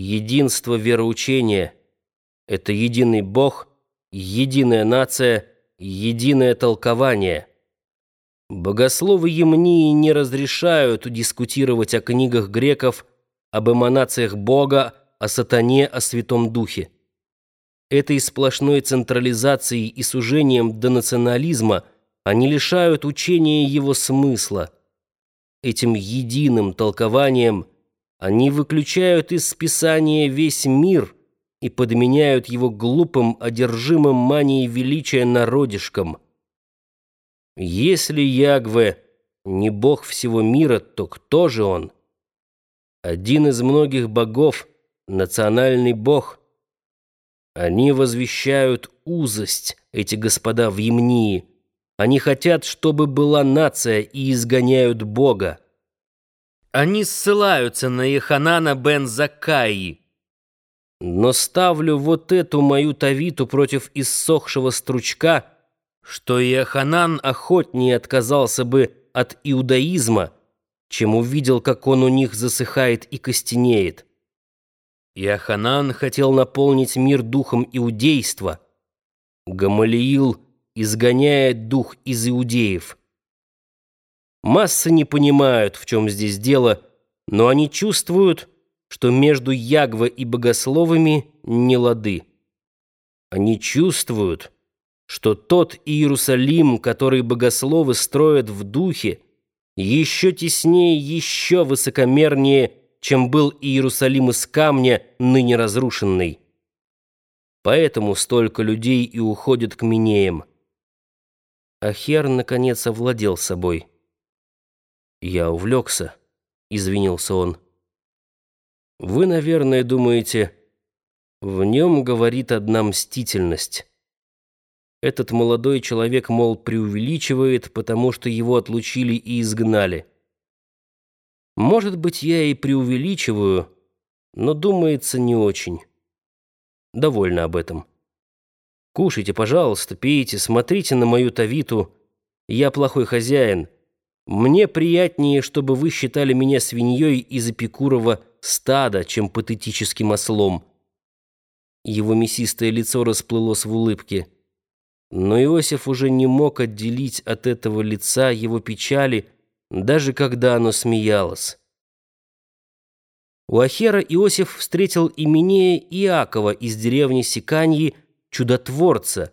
единство вероучения. Это единый Бог, единая нация, единое толкование. Богословы Емнии не разрешают дискутировать о книгах греков, об эманациях Бога, о сатане, о Святом Духе. Этой сплошной централизацией и сужением до национализма они лишают учения его смысла. Этим единым толкованием они выключают из Писания весь мир и подменяют его глупым, одержимым манией величия народишком. Если Ягве не бог всего мира, то кто же он? Один из многих богов, национальный бог – они возвещают узость, эти господа в Емнии. Они хотят, чтобы была нация, и изгоняют Бога. Они ссылаются на Еханана бен Закаи. Но ставлю вот эту мою тавиту против иссохшего стручка, что Еханан охотнее отказался бы от иудаизма, чем увидел, как он у них засыхает и костенеет. Иоханан хотел наполнить мир духом иудейства. Гамалиил изгоняет дух из иудеев. Массы не понимают, в чем здесь дело, но они чувствуют, что между Ягва и богословами не лады. Они чувствуют, что тот Иерусалим, который богословы строят в духе, еще теснее, еще высокомернее – чем был Иерусалим из камня, ныне разрушенный. Поэтому столько людей и уходят к Минеям. Ахер, наконец, овладел собой. «Я увлекся», — извинился он. «Вы, наверное, думаете, в нем говорит одна мстительность». Этот молодой человек, мол, преувеличивает, потому что его отлучили и изгнали. Может быть, я и преувеличиваю, но, думается, не очень. Довольно об этом. Кушайте, пожалуйста, пейте, смотрите на мою тавиту. Я плохой хозяин. Мне приятнее, чтобы вы считали меня свиньей из Эпикурова стада, чем патетическим ослом. Его мясистое лицо расплылось в улыбке. Но Иосиф уже не мог отделить от этого лица его печали, даже когда оно смеялось. У Ахера Иосиф встретил именея Иакова из деревни Сиканьи, чудотворца,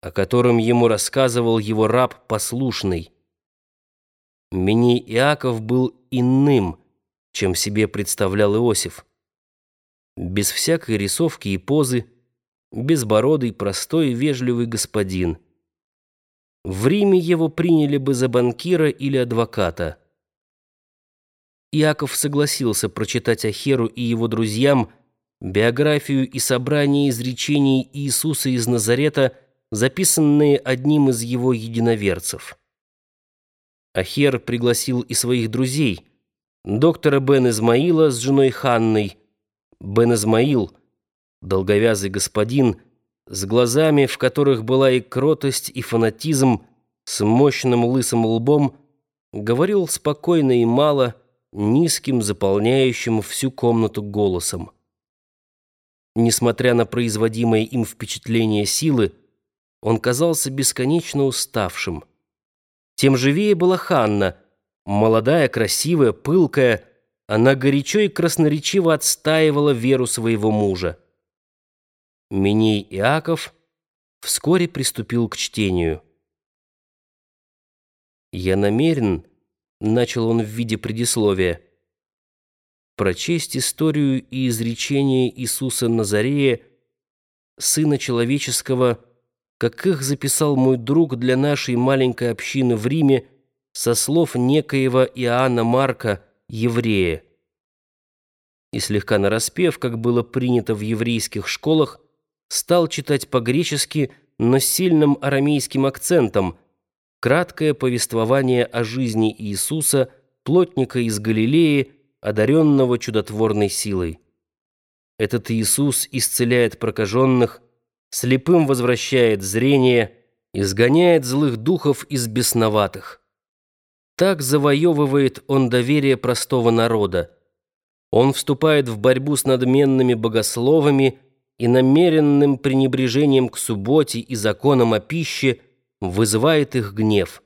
о котором ему рассказывал его раб послушный. Миней Иаков был иным, чем себе представлял Иосиф. Без всякой рисовки и позы, безбородый, простой и вежливый господин – в Риме его приняли бы за банкира или адвоката. Иаков согласился прочитать Ахеру и его друзьям биографию и собрание изречений Иисуса из Назарета, записанные одним из его единоверцев. Ахер пригласил и своих друзей, доктора Бен Измаила с женой Ханной. Бен Измаил, долговязый господин, с глазами, в которых была и кротость, и фанатизм, с мощным лысым лбом, говорил спокойно и мало, низким, заполняющим всю комнату голосом. Несмотря на производимое им впечатление силы, он казался бесконечно уставшим. Тем живее была Ханна, молодая, красивая, пылкая, она горячо и красноречиво отстаивала веру своего мужа. Миней Иаков вскоре приступил к чтению. «Я намерен», — начал он в виде предисловия, «прочесть историю и изречение Иисуса Назарея, Сына Человеческого, как их записал мой друг для нашей маленькой общины в Риме со слов некоего Иоанна Марка, еврея». И слегка нараспев, как было принято в еврейских школах, стал читать по-гречески, но с сильным арамейским акцентом, краткое повествование о жизни Иисуса, плотника из Галилеи, одаренного чудотворной силой. Этот Иисус исцеляет прокаженных, слепым возвращает зрение, изгоняет злых духов из бесноватых. Так завоевывает он доверие простого народа. Он вступает в борьбу с надменными богословами и намеренным пренебрежением к субботе и законам о пище вызывает их гнев.